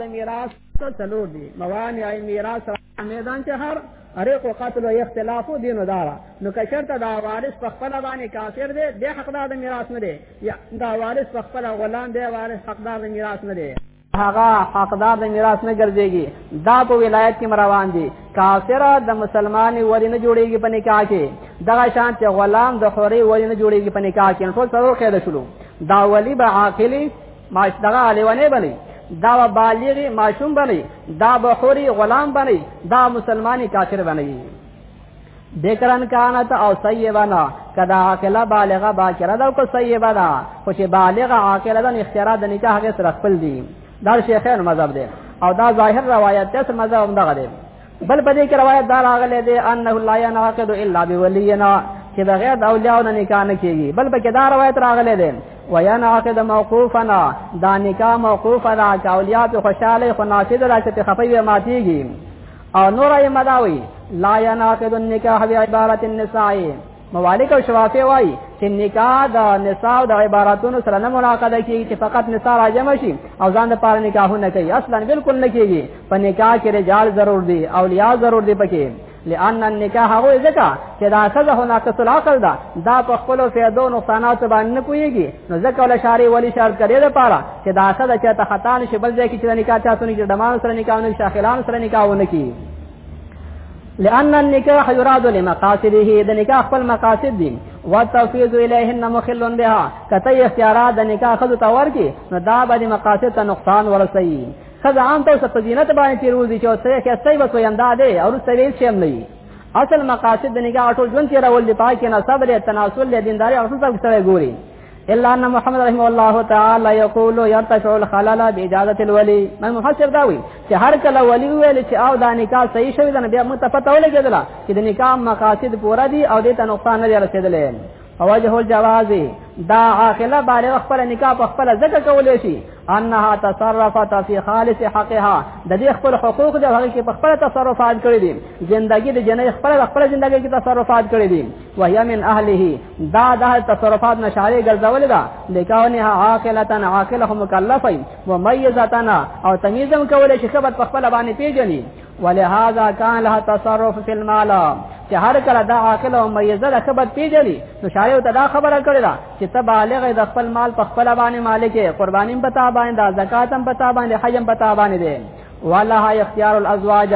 د میراث څه څلور دي موانع میراث میدان چې هر اریق او قتل او اختلاف دینو دارا نو که شرط دا وارث په خپل باندې کافر دی د حقدار د میراث نه دی یا دا وارث په خپل غلام دی وارث حقدار د میراث نه دی هغه حقدار د میراث نه ګرځيږي دا په ولایت کې مروان دي کافر د مسلمان ولی نه جوړيږي په نکاح کې دغه شان چې غلام د حوري ولی نه جوړيږي په نکاح کې ټول سره قاعده شلو دا ولی به عاقلی ماش دغه الیونه بلی دا به بالغ ماشوم بلی دا به حوري غلام بلی دا مسلمانې کافر بلی بکرن کانت او سیبنا کدا عاقله بالغه باکره دا کو سیبه دا خو چې بالغه عاقله دا اختیار د نکاح هغه سره خپل دي دا شیخین مذهب دی او دا ظاهر روایت ته مذهب هم دغه دی بل په دې کې روایت دا راغلی دی انه لا ينعقد الا بولينا چې بغیر د اولیاء نه نکاح نه کیږي بل په کې دا روایت راغلی دی ویان عقد موقوفنا دا نکاح موقوف دا چې اولیاء په خوشاله خو نافذ دا چې خفي وي ماتيږي او نور یې مداوي لا يناقض النکاح بعبارت النساء موالک او شوافی وای چې نکاح د نساء د عبارتونو سره نه مناقضه کیږي چې فقط نساء راجم شي او ځان د پاره نکاحونه کوي اصلا بالکل نه کیږي په نکاح کې رجال ضرور دي اولیاء ضرور دي پکې لأن النکاح هو ځکه چې دا سزا هو ناقص العقل ده دا په خپل فیدو نقصانات باندې نه کویږي نو ځکه ول شاری ولی شرط کړي ده پاره چې دا څه د چاته خطا نشي بل ځای کې چې نکاح چاته نه کې دمان سره نکاح نه شاخلان سره نکاح ونه کی لأن النکاح يراد لمقاصده د نکاح خپل مقاصد دي وتفیض الیهن مخل بها کته اختیارات د نکاح خود تور کی نو دا باندې مقاصد ته نقصان ورسي خزه عام طور سره فضیلت باندې تیروزی چې اوسه کې استای بس ویندا ده او سویل شم نه اصل مقاصد د نکاح ټول ژوند کې راول دي پای کې نه صبر تناسل دینداري او څه څه سره ګوري الا ان محمد رحمه الله تعالی یقول يرتفع الخلل باجازه الولي من محسر داوي چې هر کله ولی ویل چې او دا نکاح صحیح شوی دا بیا موږ ته پته ولګیدله چې د نکاح مقاصد پورا دي او دې ته نقصان نه رسیدلې فوجه الجواز دا عاقله بالغ خپل نکاح په خپل ځکه کولې شي انها تصرفت فی خالص حقها د دې خپل حقوق د هغه کې په خپل تصرفات کړې دي ژوندۍ د جنې خپل خپل ژوندۍ کې تصرفات کړې دي وهي من اهله دا د تصرفات نشاره ګرځول دا لکونه عاقلتن عاقله مکلفه ممیزتن او تمیزم کولای شي خبرت په خپل باندې پیژني ولهذا كان لها تصرف في المال چې هر کله دا عاقل او ممیزه د خبرت پیژني نو شایو ته دا خبره کړی دا چې ته بالغ د خپل مال په خپل باندې مالک قربانیم پتا باندې زکاتم پتا باندې حجم پتا باندې والله اختیار الازواج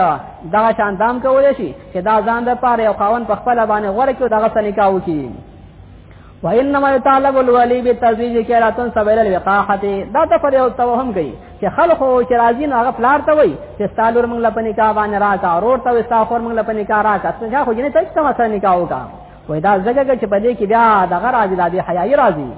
دا شان دام کولې شي چې دا ځان د پاره یو خاون په خپل باندې غوړ کې دغه سنکا وکي وانما يطالب الولي بتزويج كراتن سبيل الوقاحه دا ته پر یو توهم کوي چې خلق او چې راځي نو هغه پلار ته وای چې ستالور موږ لپاره نکاح باندې راکا ورور ته استغفار موږ لپاره نکاح راکا څنګه خو جنې ته څه مسله نکاح وکا وای دا زګه چې په دې کې بیا دغه راځي د حیاي راځي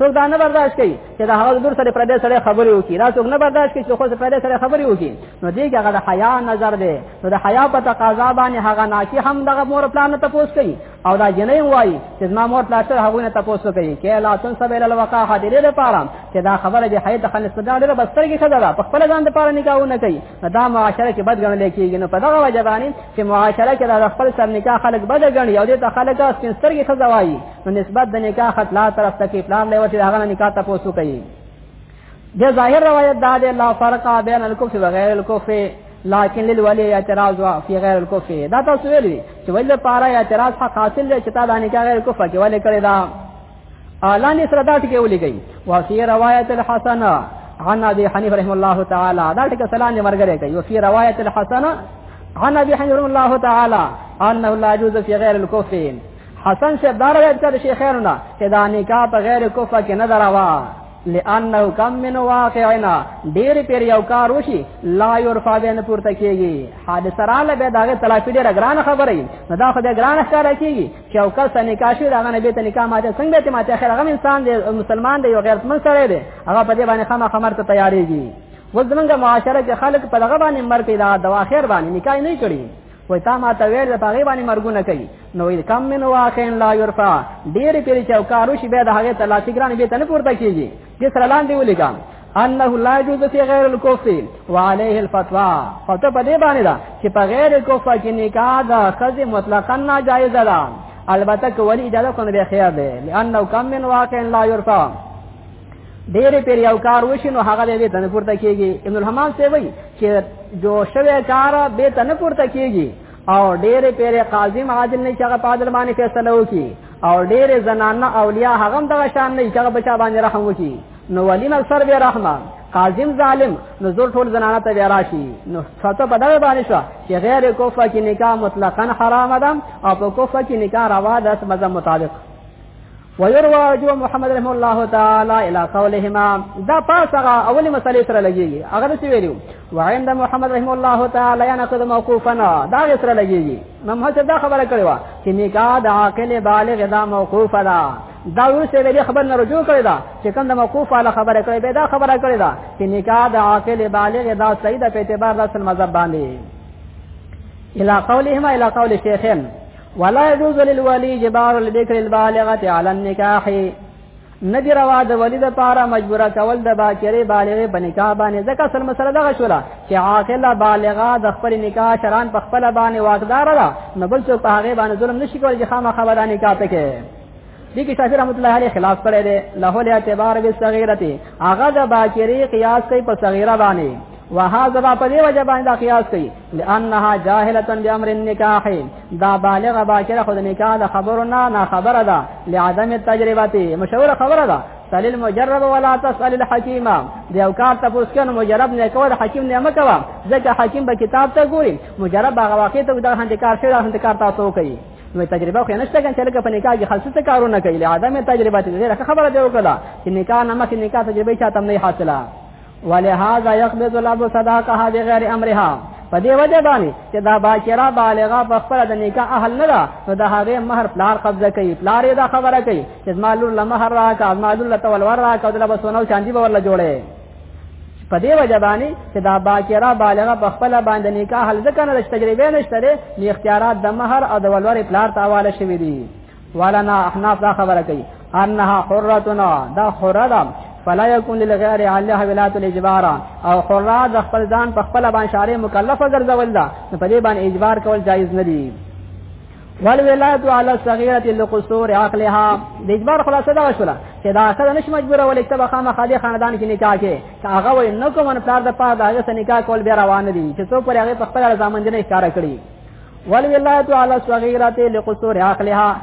څوک دا نه برداشت کوي چې دا هغه دور سره پردې سره خبرې وکړي دا څوک نه برداشت کوي چې خو سره پردې سره خبرې وکړي نو دې کې هغه د حیا نظر دی نو د حیا په تقاضا باندې هغه ناکي هم دغه مور پلان ته پوس کوي او دا جنې وایي چې ما مور پلان سره هغه نه تاسو کوي کې لا تن سبیل الوقا حاضرې ده پاره چې دا خبره به حیا د خلک صدا ډېر بستر کې خدا په خپل ځان د پاره نکاح نه کوي دا معاشره کې بد غنل کېږي نو په دغه وجه باندې چې معاشره کې د خپل سر نکاح خلک بد غني او دې ته خلک سپین سترګې خزوایي نو نسبت د نکاح خطلا طرف ته کې پلان دی چې هغه نکاح تاسو کوي د ظاهر روایت دا دی لا فرق بین الکفر و غیر الکفر لكن للولي اعتراض في غير الكفر دا تاسو ویلي چې ولې پاره اعتراض حق حاصل دی چې تا د نکاح غیر کفر کې ولې کړی دا اعلان سره دا ټکی ولې گئی وفي روایت الحسن عن ابي حنيفه رحمه الله تعالى دا ټکی سلام دې مرګره کوي وفي روایت الحسن عن ابي حنيفه رحمه الله تعالى انه لا يجوز في غير الكفر حسن سے دار روایت کر شیخین نا کہ دا نکاح پا غیر کفا کے نظر آوا لانه کم من واقعنا ډیر پیر یو کار وشي لا یرفع بین پورته کیږي حادثه را لبه داغه تلافی ډیر ګران خبره نه دا خو د ګران ښکار کیږي چې او کس نکاح شي داغه نبی ته نکاح ماته څنګه ته ماته خیر هغه انسان دی مسلمان دی یو غیرتمن سره دی هغه په دې باندې خامہ خمر ته تیاریږي وځمنګه معاشره کې خلک په دغه باندې مر پیدا دوا خیر باندې نکاح نه کړي وای تا ما ته ویل په غي باندې مرګونه کوي نو ویل کم من واخین لا یرفع ډیر پیری چوکارو شی به د هغه تلاشی ګران به تنه پورته کیږي چې سره لاندې ولګم انه لا يجوز في غير الكفر وعليه الفتوى فتوى په دې باندې دا چې په غیر کفر کې نکاح دا خزه مطلقاً ناجایز ده البته کولی اجازه کنه به خیر ده لانه کم من واقع لا يرفع ډېر پیر یو کار وشي نو هغه به تنه پورته کیږي ابن الحمام سی وی چې جو شوی کار به تنه پورته کیږي او ډېر پیر قاضی معادل نه چې هغه په عدل باندې فیصله وکړي او ډېر زنانه اولیاء هغه هم دغه شان نه چې هغه بچا باندې رحم وکړي نو ولیم اکثر به رحمه قاضیم ظالم نو زور ټول زنانه ته بیا راشي نو څه په دغه باندې شو چې غیر کوفه کې نکاح مطلقاً حرام ده او په کوفه کې نکاح روا ده مذهب مطابق ويروى جو محمد رحمه الله تعالى الى قولهما دا پاسغه اول مسلې سره لګيږي هغه څه ویلو وعند محمد رحمه الله تعالى ينقض موقوفا دا سره لګيږي نم هڅه دا خبره کړې و چې نکاح د عاقل بالغ دا موقوف ده دا ورسې د خبر نه رجوع کړی دا چې کوم د موقوف علی خبره کړې به دا خبره کړې دا چې نکاح د عاقل بالغ دا صحیح ده په اعتبار د اصل مذهب باندې الى قولهما الى قول شیخین ولا يجوز للولي جبار البكر البالغه على النكاح ندی روا د ولی د پاره مجبور کول د باکری بالغه په نکاح باندې ځکه سر مسله دغه شولا چې عاقله بالغه د خپل نکاح شران په خپل باندې واقدار ده نو بل څه په هغه باندې ظلم نشي کولای چې خامخا باندې نکاح تکي دې کې شافعي رحمت الله علیه خلاف کړی دی له له اعتبار به صغیرته هغه د باکری قیاس کوي په صغیره باندې وهذا با په دې وجه باندې دا قیاس کوي لانها جاهله بامر النکاح دا بالغه باکره خود نکاح د خبرو نه نه خبره ده لعدم تجربته مشوره خبره ده سل المجرب ولا تسال الحکیم دی او کار ته پوس کنه مجرب نه کوه د حکیم نه مکوا ځکه حکیم به کتاب ته ګوري مجرب هغه واقع ته د هند کار شوی د هند کار تاسو کوي نو تجربه خو نشته کنه چې لکه په نکاح کې خلص څه کارونه کوي له عدم تجربه ته ډیره خبره دی وکړه چې نکاح نه مخکې نکاح تجربه چاته نه حاصله ولهذا يقبض الاب صداقها بغیر امرها په دې وجه باندې چې دا باکره بالغه په خپل د نکاح اهل نه ده نو د هغه مہر پلار قبضه کوي پلار یې دا خبره کوي چې مالور لمہر راکا مالور لتول ور راکا دله بسونو چاندي به ورله جوړه په دې وجه باندې چې دا باکره بالغه په خپل باندې نکاح حل ځکه نه تجربه نشته لري نو اختیارات د مہر او د ولور پلار ته حواله شوی دي ولنا احناف دا خبره کوي انها حرتنا دا حرام فلا يكون للغير عليها ولايه الاجبار او حرا د خپل ځان په خپل باندې شارې مکلفه ګرځول دا په دې باندې اجبار کول جایز نه دي والولاد على الصغيره لقصور عقلها د اجبار خلاصه دا شولا چې دا اصل نش مجبور ولې ته بخامه خالي خاندان کې نکاح کې چې هغه وې نو کوم نه پلار د پاره دا هغه نکاح کول به روان دي چې څو پر هغه په خپل ځامن دي نه ښکارا کړی والولاد على الصغيره لقصور عقلها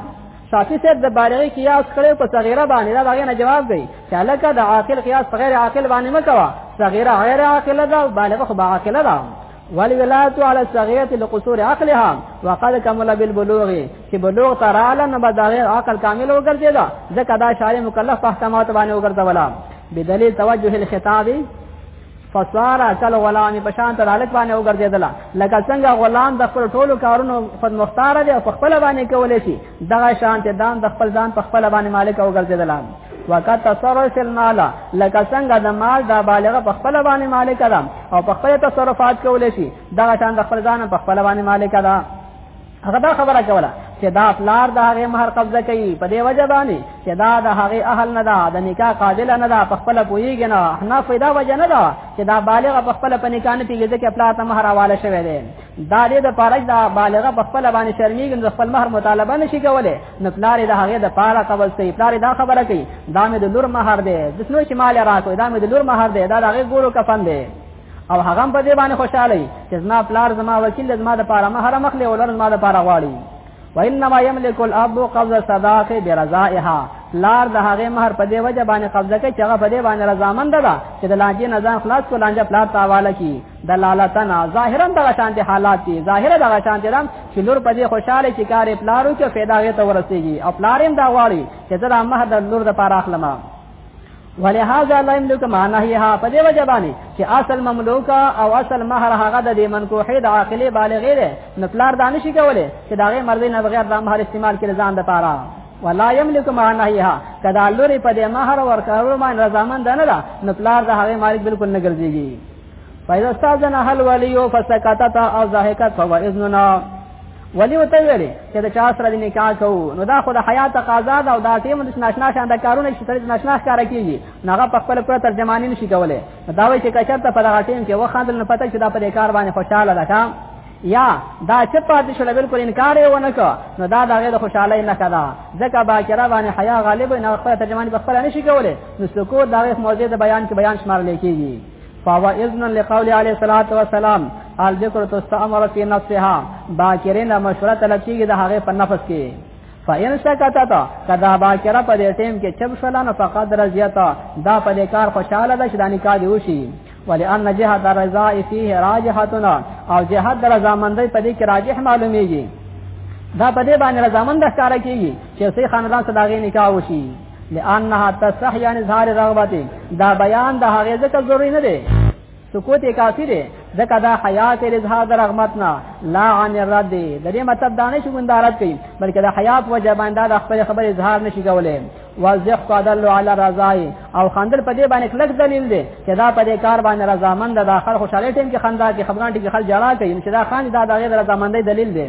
شافعي صاحب د بارغي قياس کړي په صغيره باندې دا هغه نه جواب دی چې لکه د عاقل قياس غیر عاقل باندې مکوا صغيره غیر عاقله ده او بالغ خو با عاقله ده والولات على الصغيره لقصور عقلها وقد كمل بالبلوغ چې بلوغ تراله نه بدغه عقل کامل وګرځي دا ځکه دا شارع مکلف په احکامات باندې وګرځولا بدلیل توجه الخطاب فصار کل غلام په شان ته دالک باندې وګرځیدل لکه څنګه غلام د خپل ټولو کارونو خود مختار دی او خپل باندې کولای شي دغه شان ته دان د خپل ځان په خپل باندې مالک او ګرځیدل وکړه تصرف المال لکه څنګه د مال دا بالغه په خپل باندې مالک ده او په خپل تصرفات کولې شي دغه شان د خپل ځان په خپل باندې مالک ده هغه دا خبره کوله چې دا پلار د هغه مہر قبضه کوي په دې وجه باندې چې دا د هغه اهل نه ده د نکاح قابل نه ده په خپل پويږي نه نه فائدہ وجه نه ده چې دا بالغ په خپل په نکاح نه پیږي چې خپل ته مہر حواله شوی دی دا دې د پاره دا بالغه په خپل باندې شرمېږي د خپل مہر مطالبه نشي کولای نو پلار د هغه د پاره قبول سي پلار دا خبره کوي دا مې د لور مہر دی د سنو چې مال راکوي دا مې د لور مہر دی دا د هغه ګورو کفن دی او هغه په دې باندې خوشاله وي چې زما پلار زما وکیل زما د پاره مہر مخلي ولر زما د پاره غواړي وانما يملك الاب قبض صداقه برضائها لار د هغه مہر په دې وجه باندې قبضه کوي چې هغه په دې باندې رضامند ده چې د لانجې نظام خلاص کو لانجه پلار تاواله کی دلالتنا ظاهرا دغه شانتي حالات دي ظاهرا دغه شانتي دم چې لور په دې خوشاله چې کار پلارو کې پیدا غي ته ورسیږي او پلاریم دا غواړي چې دا مهر د لور د پاره اخلمه ولهذا لا يملك معنا هي په دې وجه باندې چې اصل مملوک او اصل مہر هغه د دې منکوحې د عاقلې بالغې ده نو پلار دانه شي کولای چې داغه مرضی نه بغیر د مہر استعمال کړي ځان د پاره ولا يملك معنا هي کدا لوري په دې مہر ورکړو باندې رضامند نه ده نو پلار د هغه مالک بالکل نه ګرځيږي فإذا استاذن هل ولي فسكتت او ضحكت فهو اذننا ولی وته ویلې چې دا چا سره د نکاح کوو نو دا خو د حیات قضا ده او دا ټیم د ناشنا شان د کارونه چې تر ناشنا کار کیږي نغه په خپل پر ترجمانی نشي کولای دا وایي چې کچر ته په دغه ټیم کې وخاندل نه پته چې دا په کار باندې خوشاله ده کام یا دا چې پاتې شول بالکل انکار یې ونه کو نو دا دغه د خوشاله نه کړه ځکه باکره باندې حیا غالب نه خپل ترجمانی په خپل نشي کولای نو سکوت دا موضوع د بیان کې بیان شمار لیکيږي فهو اذن لقول عليه الصلاه والسلام الذکر تستعمر فی نفسها باکرین مشوره طلب کیږي د هغه په نفس کې فین سکتت کدا باکره په دې ټیم کې چب شلان فقد رضیتا دا په دې کار خوشاله ده چې د نکاح دی وشي ولئن جهت الرضا فيه راجحتنا او جهت رضا مندي په دې کې راجح معلومیږي دا په دې باندې رضا مند ښکارا کیږي چې سي خاندان صداغي نکاح وشي لانها تصحي عن اظهار رغبتي دا بیان د هغه ځکه ضروری نه دی سکوت کافی دی ځکه دا حیات اظهار د رغبت نه لا عن الرد دی د دې مطلب دانه شو مندارت کوي بلکې د حیات وجه باندې د خپل خبر اظهار نشي کولای واضح قدل علی رضای او خندل په دې باندې کلک دلیل دی چې دا په دې کار باندې رضامند د اخر خوشاله ټیم کې خندا کې خبران ټیم کې خل جړا کوي چې دا خان دا د غیر رضامندۍ دلیل دی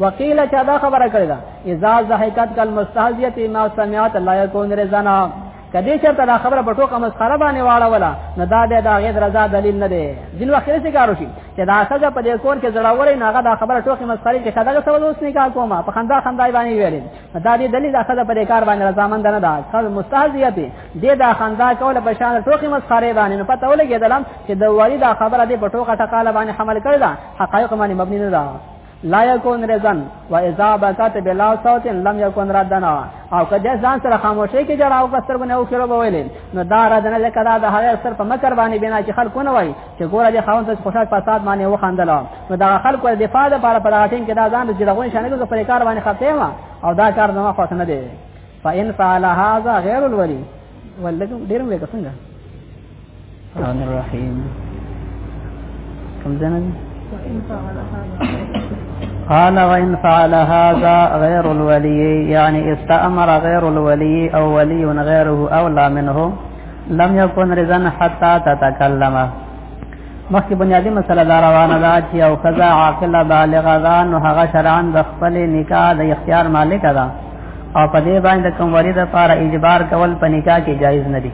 وقيل چا دا خبره کړې ده اذا ضحكت کل مستهزئه ما سمعت لا يكون رزنا کدی چرته دا خبره په ټوکه مسخره باندې واړه ولا نه دا به دا غیر رضا دلیل نه دی ځین وخت څه کارو شي چې دا سزا په دې کور کې زړاورې نه هغه دا خبره ټوکه مسخره کې خدای سره اوس نه کار کومه په خندا خندا باندې ویلې دا دې دلیل دا سزا په دې کار باندې رضا مند نه ده خل مستهزئه دې دا خندا کوله په شان ټوکه مسخره باندې نو پته ولګېدلم چې د وری دا خبره دې په ټوکه ټکاله باندې حمل کړل حقایق باندې مبني نه ده لا يكون رزن واذا بكت بلا صوت لم يكن ردنا او کله ځان سره خاموشي کې جړه او کستر بنه او کړو به ویلې نو دا ردنه لکه دا د هغه سر په مکر باندې بنا چې خلکو نه وای چې ګوره د خاوند څخه خوشاله فساد باندې وخندل نو دا خلکو د دفاع لپاره په راټین کې دا ځان د جړغون شانه کې په کار باندې خپې او دا کار نه خاص نه دی فإن فعل هذا غير الولي ولګم ډیر مې لګا څنګه الرحمن الرحیم کوم ځنه قال وإن فعل هذا غير الولي يعني استأمر غير الولي أو ولي غيره أولى منه لم يكن رزا حتى تتكلم مخکې بنیادی مسله دا روانه ده چې او قضا عاقله بالغه ده نو هغه شرعاً د خپل نکاح د اختیار مالک ده او په دې باندې کوم ورید لپاره اجبار کول په نکاح کې جایز نه دي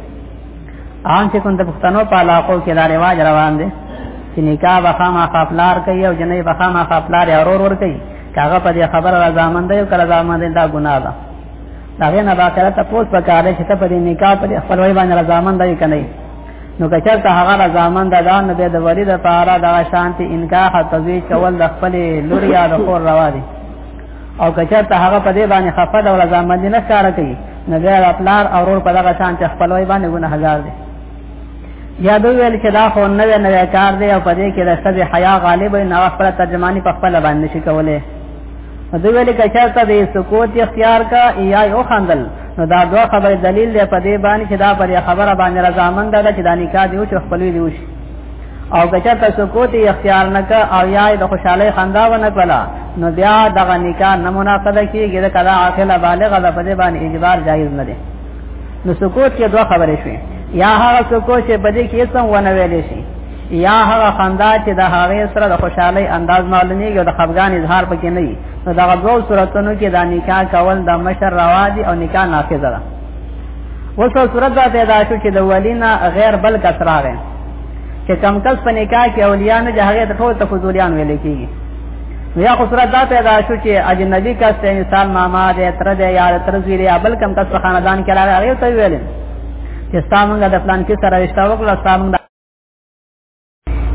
عام چې کوم د پښتنو په علاقو کې دا رواج روان دي چې نکاح بخامه خپلار کوي او جنې بخامه خپلار اورور ور کوي کاغه په دې خبره رضامند دی او کله رضامند دا ګناه ده دا غنه باکره ته پوس پکاره چې ته په دې نکاح پر خپل وای باندې رضامند دی کنه نو کچر ته هغه رضامند ده نو به د وری د پاره دا شانتي انکاح تزویج کول د خپل لوري یا د خور روا دي او کچرته هغه په دې باندې خفه ده ولا ځان باندې نه ښکار کوي نه بیا خپلار او ور په دغه شان چې خپلوي باندې ګناهګار دي یا دوی ویل چې دا خو نوې نوې کار دی او په دې کې د سبي حیا غالب نه خپل ترجمانی په خپل باندې شي کولای دوی ویل چې چرته دې سکوت اختیار کا یا یو خندل نو دا دوه خبرې دلیل دی په دې باندې چې دا پر خبره باندې رضامند ده چې دا نکاح دی او چې خپلوي دی وشي او کچا ته سکوت اختیار نک او یا د خوشاله خندا و نک ولا نو بیا دغه نکاح نه مناسب کیږي د کلا عاقله بالغه د پدې باندې اجبار جایز نه دی نو سکوت کې دوه خبرې شوې یا هغه سکوت چې بده کې سم ونه ویل شي یا هغه خندا چې د هغه سره د خوشحالي انداز معلومیږي او د خفګان اظهار پکې نه وي نو دغه دوه صورتونو کې د نکاح کول د مشر روا دي او نکاح نافذ ده وسو صورت دا پیدا شو چې د ولینا غیر بل کس راغی چې کم کس په نکاح کې اولیاء نه جهغه ته ټول تفضولیان ویل کیږي یا خو صورت دا پیدا شو چې اجنبي کس ته انسان ماما دې تر دې یا تر زوی دې بل کم کس په خاندان کې راغی هغه ته ویل چې ستاسو موږ د پلان کې سره رشتہ وکړه ستاسو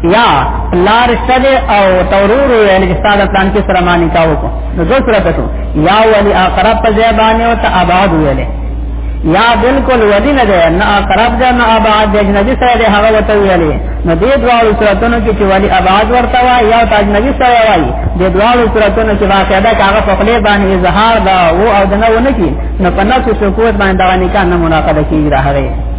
یا لار شد او تورور ویل چې ساده پلان کې سره معنی کاو کو نو دو صورت شو یا ولی اقرب په ځای باندې او ته آباد ویل یا بالکل ولی نه ده نه اقرب ده نه آباد ده اجنبی سره ده هغه وته ویل نو دې دواړو صورتونو کې چې ولی آباد ورته وای یا ته اجنبی سره وای دې دواړو صورتونو کې واقع ده چې هغه په خپل باندې اظهار ده او او دنه ونه کی نو په نفس سکوت باندې دا نکاح نه مناقضه کیږي راغی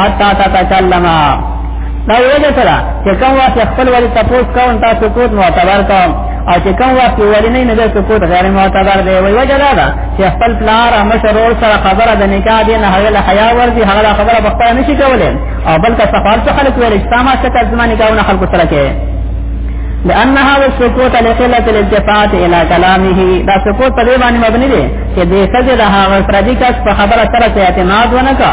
حتا تا تکلم دا وجه سره چې کوم وخت خپل ولی تاسو کوم تاسو کوت معتبر کوم او چې کوم وخت ولی نه نه تاسو کوت غیر معتبر دی وی وجه دا ده چې خپل پلار هم شرور سره خبره د نکاح دی نه هغه حیا ورزي هغه خبره بخپل نشي کولای او بلکې سفار څخه خلک ویل چې ما څه کار زمانه کاونه خلک سره کې لانها والسكوت لقله الالتفات الى كلامه دا سکوت په دې باندې مبني دي چې دې سجده هغه پردي کس په خبره سره اعتماد ونکا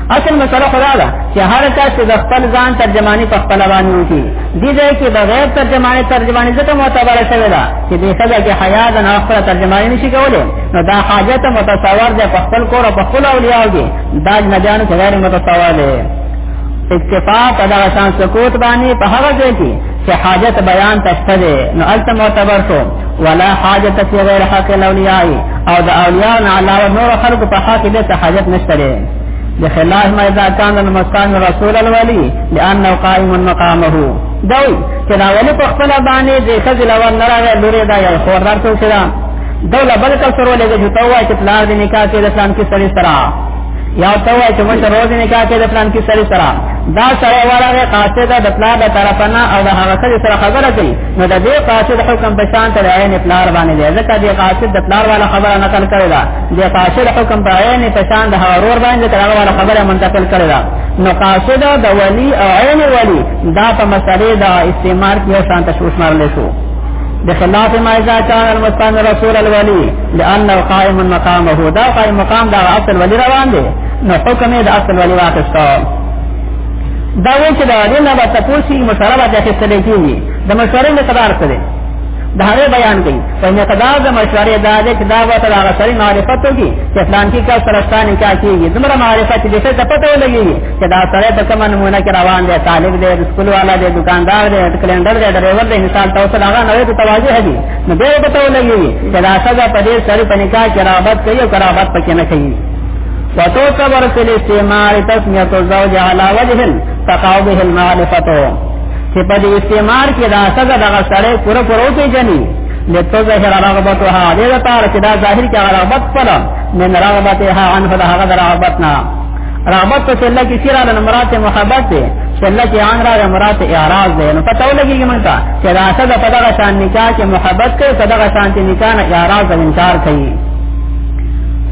اصل مسله خدا ده چې هر چا چې د خپل ځان ترجمانی په خپل باندې وکړي دي ځای کې بغیر ترجمانی ترجمانی ځکه معتبره شوی ده چې د خزه کې حیا د نه خپل ترجمانی نشي کولای نو دا حاجت متصور ده په خپل کور او په خپل اولیاء کې دا نه جان غیر متصور ده اکتفا په دغه شان سکوت باندې په هغه ځای کې چې حاجت بیان تشته ده نو الته معتبر شو ولا حاجت فی غیر حق الاولیاء او د اولیاء نه علاوه نور خلق په حق دې ته حاجت نشته بخلاف ما اذا كان المستعان رسول الولي لانه قائم مقامه دوی چې دا ولې په خپل باندې د خزل ور نه راغی لوري دا یو خور درته شوه دوله بل کا سره لګي چې توای چې پلار دې نکاح کې د اسلام کې سړي سره یا توای چې مشر روز نکاح کې د اسلام کې سړي سره دا سره ورغه قاصد د پلار د طرفنا او د هغه سره سره خبره کوي نو د دې قاصد حکم په شان تر عین پلار باندې ځکه دې قاصد د پلار والا خبره نقل کړی دا د قاصد حکم په عین په شان د هارور باندې تر هغه خبره منتقل کړی دا نو قاصد د ولی او عین ولی دا په مسلې د استعمار کې شان تشوش مارل شو بخلاف ما اذا كان المستعمر رسول الولي لانه قائم مقامه دا قائم مقام دا اصل ولی روان دی نو حکم یې د اصل ولی واخیسته دا وایي چې دا دینه به تاسو یې مشوره به تاسو ته کیږي د مشورې مقدار څه دی دا هغه بیان کوي په مقدار د مشورې دا د دا وته دا غسري معرفت وږي چې پلان کې کا سرستان کا کیږي دمره معرفت دې څه پته ولګي چې دا سره په کومه نمونه کې روان دی طالب دی سکول والا دی دکاندار دی کلندر دی ډرایور دی مثال تاسو دا نه وي ته تواجه دي نو دې پته ولګي چې دا څنګه په دې سره په نکاح کې رابط کوي او رابط پکې نه کوي وتعتبر في الاستعمال تسمية الزوج على وجه تقاوبه المعرفة چې په دې استعمار کې دا څنګه دغه سړی پوره پوره پیژني لته ظاهر رغبتها دې لپاره چې دا ظاهر کې رغبت پر من رغبتها عنه دا هغه رغبت نه رغبت ته الله کې سیرا د مراد محبت ده چې الله کې ان را مراد اعراض ده نو پته ولګي موږ ته چې دا څنګه په دغه شان نکاح کې محبت کوي په دغه شان کې نکاح نه اعراض او انکار کوي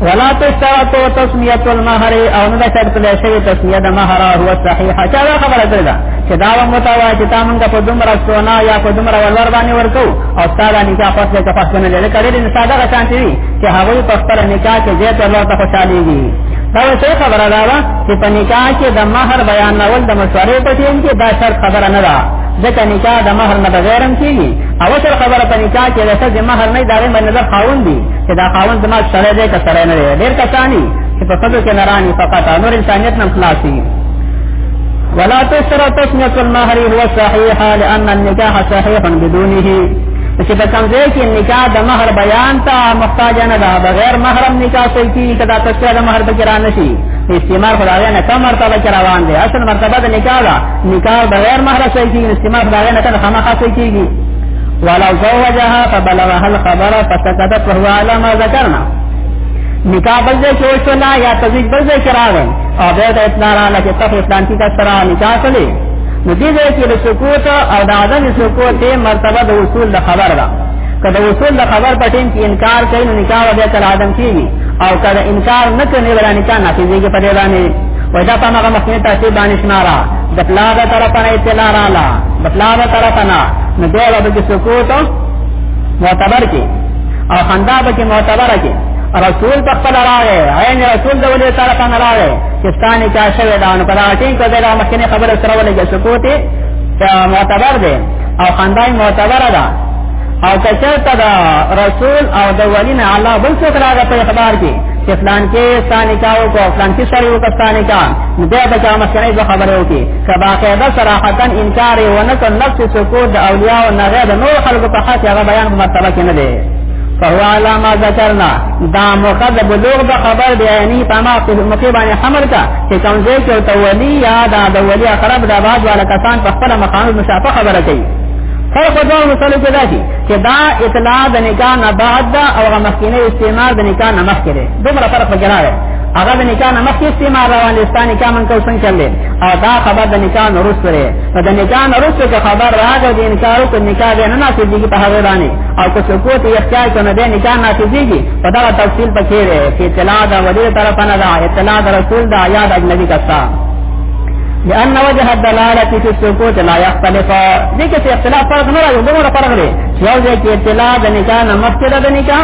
ولا تشترط تسميه المهر او نه شرط له شی تسميه د مهر هو صحیح چا خبره کړې ده چې دا هم وتا وای چې تا مونږ په دومره سونا یا په دومره ولر باندې ورکو او ستاره نکاح پس له پس نه لري کړي نه ساده غشان دي چې هغه په خپل نکاح کې زه ته الله ته خوشالي دي دا څه خبره ده چې په نکاح کې د مہر بیان نول د مشورې په ټیم کې دا شرط خبره نه ده ځکه نکاح د مہر نه بغیر هم کیږي او تر خبره په نکاح کې د څه مہر نه داري باندې د خاون دي چې دا خاون زما سره دی که سره نه دی ډیر کسانی چې په فضل کې نرانی فقط نور انسانیت نه خلاصي ولا تشترى تسمية المهر هو الصحيح لأن النكاح صحيح بدونه چې په کوم ځای کې نکاح د مہر بیان ته محتاج نه ده بغیر محرم نکاح صحیح کی کدا تشکر د مہر بچرا نشي استعمال خدای نه کم مرتبه کې روان دي اصل مرتبه د نکاح ده نکاح بغیر مہر صحیح کی استعمال خدای نه کنه خامخا صحیح کیږي ولو زوجها فبلغها الخبر فسكتت وهو على ما ذكرنا نکاح بل ځای کې وشو نه یا تزویج بل ځای کې راغی او بیا د اطلاع نه چې تاسو پلان کې کا سره نکاح کړی نو دې دې کې د سکوت او د عدم سکوت ته مرتبه د اصول د خبر ده کله اصول د خبر په ټیم کې انکار کوي نو نکاح بیا تر عدم کیږي او کله انکار نه کوي ولا نکاح نه کیږي په دې باندې وای دا په هغه مخنه تاسو باندې شمارا د پلاغه طرفه نه اطلاع رااله د پلاغه طرفه نه نو دغه به سکوت معتبر کې او خندا به کې معتبره کې رسول په خپل راغی عین رسول د ولې سره څنګه راغی چې ستانه چا شوی دا نو پدا ټینګ کړه دا مخکنه خبره سره ولې سکوت معتبر دی او خندا معتبره ده او کچرته دا رسول او د ولین الله بل څه راغی په خبر کې چې فلان کې ستانه چاو کو فلان کې سره وکړه ستانه کا نو دا به چا مخکنه خبره وکړي که باقاعده صراحتا انکار یې ونه کړ نفس سکوت د اولیاو نه غیر د نور خلکو په خاص هغه بیان په مرتبه کې نه دی فهو علا ما ذکرنا دا مخد بلوغ دا خبر بیانی پا ما مقیبانی حمل کا چه کمزه که تولی یا دا دولی اقرب دا باز والا کسان پا خپل مقامل مشافه خبر کئی فرق دو مسئلو که دا چی چه دا اطلاع دا نکاح نباد دا او غمخینه استعمال دا نکاح نمخ کرے دو مرا فرق بگرار ہے هغه د نکاح نه مخکې استعمال روان دي ستانه نکاح من کو څنګه چلې او دا خبر د نکاح نه وروسته لري نو د نکاح نه وروسته که خبر راغی د انکار او نکاح به نه نافذيږي په هغه باندې او که سکوت یې اختیار کنه د نکاح نافذيږي په دا تفصیل پکې دی چې اطلاع د ولی طرف نه دا اطلاع د رسول د آیات اجنبي کسا لأن وجه الدلالة في السكوت لا يختلف ذكر اختلاف فرق نرى يدور فرق لي يوجد اطلاع د نکاح نه مخکې د نکاح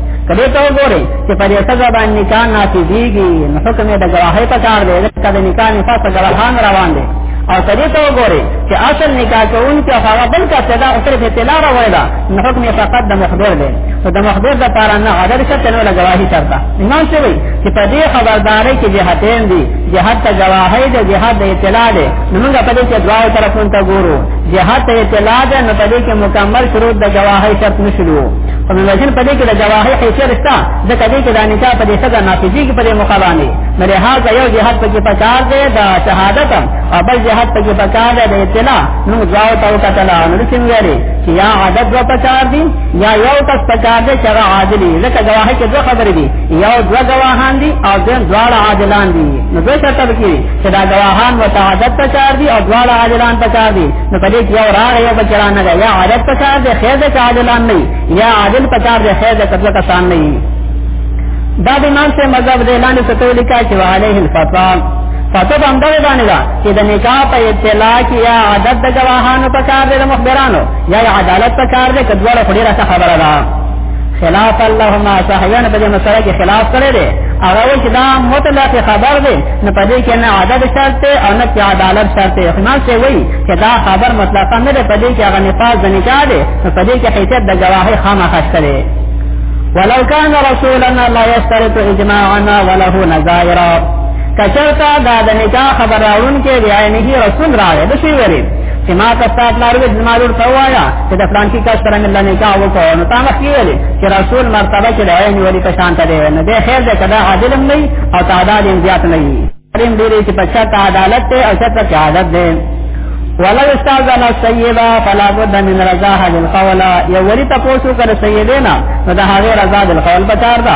کله ته وګورئ چې په دې سزا باندې نکاح نافذيږي نو حکم د گواهی په کار دی چې د نکاح نفاس په گواهان روان دي او کله ته وګورئ چې اصل نکاح کوونکی هغه بل کا صدا او صرف اطلاع راوړی دا نو حکم یې فقط د مخبر دی او د مخبر د پاره نه عدد شته نو له گواهی شرطه امام څه وایي چې په دې خبرداري کې جهتین دي جهاد ته گواهی دی جهاد د اطلاع دی نو موږ په دې کې دواو طرفونو ته ګورو جهاد ته اطلاع ده نو په دې کې مکمل شروط د گواهی شرط نشلو په ممکن په دې کې د جواهر حیثیت شته ځکه دې کې د نکاح په دې سره نافذي کې په دې موقع باندې نو لهدا یو جهاد پکې پکار دی د شهادت او بل جهاد پکې پکار دی د اطلاع نو ځاو تاو کتل نو څنګه لري چې یا عدد و پکار دی یا یو کس پکار دی چې عادلی ځکه جواهر کې دوه خبرې دي یو دوه جواهان دي او دیم دواړه عادلان دي نو دوه شرط پکې چې دا جواهان متعدد پکار دي او دواړه عادلان پکار دي نو په دې کې یو راغی یو بچی رانه دی یا عادت په کار دی خیر دی که عادلان نه یا عادل په کار دی خیر دی که دوه کسان نه دا د امام سے مذهب دی لاندې څه ته لیکا چې وعلیه الفتوا فتوا په همدغه باندې ده چې د نکاح په اطلاع کې یا عادت د ګواهانو په کار دی د مخبرانو یا عدالت په کار دی که دواړه خو ډېره ښه خبره ده خلاف اللهم صحابیان په دې مسله کې خلاف کړی دی هغه وایي چې دا مطلق خبر دی نه په دې کې نه عدد شرط دی او نه عدالت شرط دی خلاص یې وایي چې دا خبر مطلق نه دی په دې کې هغه نفاذ د نکاح دی نو په دې کې حیثیت د گواهی خامخا شته دی ولو كان رسولنا لا يشترط اجماعنا وله نظائر کچرتا دا د نکاح خبر راون کې دی عینه رسول راغی د شی وری چې ما کسات لارو د مالور توایا چې د پلان کې کار سره الله نه کاوه کو نو تا مخ یې ویلې چې رسول مرتبه کې دی نه ولي په شان ته دی نه به خیر ده کدا عادل نه او تعداد یې زیات نه وي پریم دې چې په شرط عدالت ته او شرط کې عادت ده ولو استاذن السيدة فلا بد من رضاها بالقول یو ولی تاسو کړه سیدینا نو دا هغه رضا بالقول پکار ده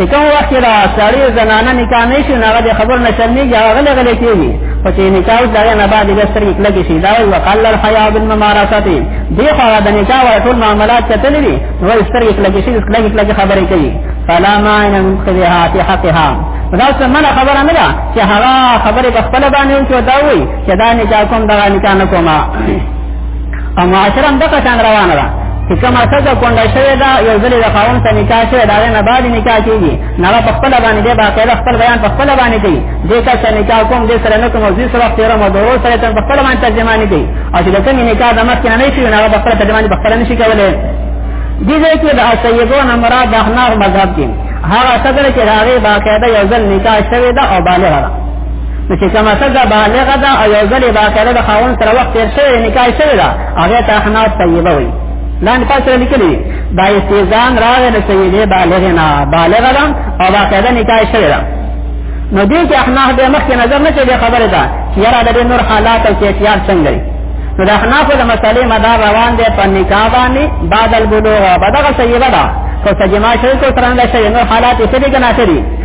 چې کوم وخت کې دا سړی زنانه نکاح نه شي نه د خبر نه شرمېږي هغه غلې غلې کېږي خو چې نکاح دا نه بعد د سترګې کلګې شي دا وایي وقال الحياء بالممارسات دی خو دا نکاح ور ټول معاملات چته لري نو سترګې کلګې شي کلګې کلګې خبرې کوي فلا ما ان مخذها في حقها دا څه منه خبره نه ده چې هغه خبره په خپل باندې چې دا وایي چې دا نکاح کوم دا نکاح نه کومه او معاشره هم دغه شان روانه ده چې کومه څه کونډه شوې ده یو ځل د خاوند سره نکاح شوې ده نه بعد نکاح کیږي نه په خپل باندې دی باقاعده خپل بیان په خپل باندې کوي د کا سره نکاح کوم د سره نه کوم د سره تیر مو درو سره ته په خپل باندې ترجمه نه کوي او چې د کوم نکاح د مخ نه شي نه په خپل ترجمه په خپل نشي کولای دي ځای کې د سیدون مراد احناف مذهب کې هغه څنګه چې هغه باقاعده یو ځل نکاح شوې ده او بالغ ده نو چې کومه څه بالغه ده او یو ځلې باقاعده د خاوند سره وخت تیر شوی نکاح شوی ده هغه ته حنا طیبه وي لاندې پاتې لیکلي دا استیزان راغی نو چې دې بالغ نه بالغ ده او باقاعده نکاح شوی ده نو دې کې احناف به مخکې نظر نه چي خبره ده چې یاره د نور حالات او کیفیت څنګه دي نو د احناف د مسلې مدار روان دي په نکاح باندې بعد البلوغ بدغه سیبه ده کو سجما شوی کو ترانده شوی نو حالات یې څه دي کنه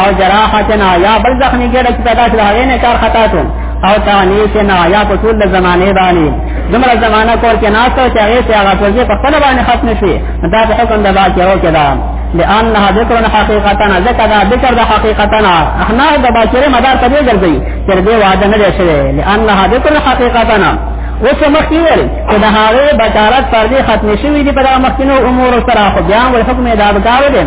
او جراحتنا یا بل زخمی ګړه چې پیدا شوه هغه نه کار خطا شو او تانیسنا یا په ټول زمانه باندې دمر زمانہ کور کې ناشته چې هغه چې هغه ټول په خپل باندې ختم شي دا په حکم د باچې او کې دا لانها ذکر حقیقتنا ذکر دا ذکر د حقیقتنا احنا د باچې مدار ته ګرځي چې دې وعده نه لري شوی لانها ذکر حقیقتنا اوس مخکې ویل چې د هغه بشارت پر دې ختم شوی دی په مخکینو امور سره خو بیا ول حکم ادا وکړ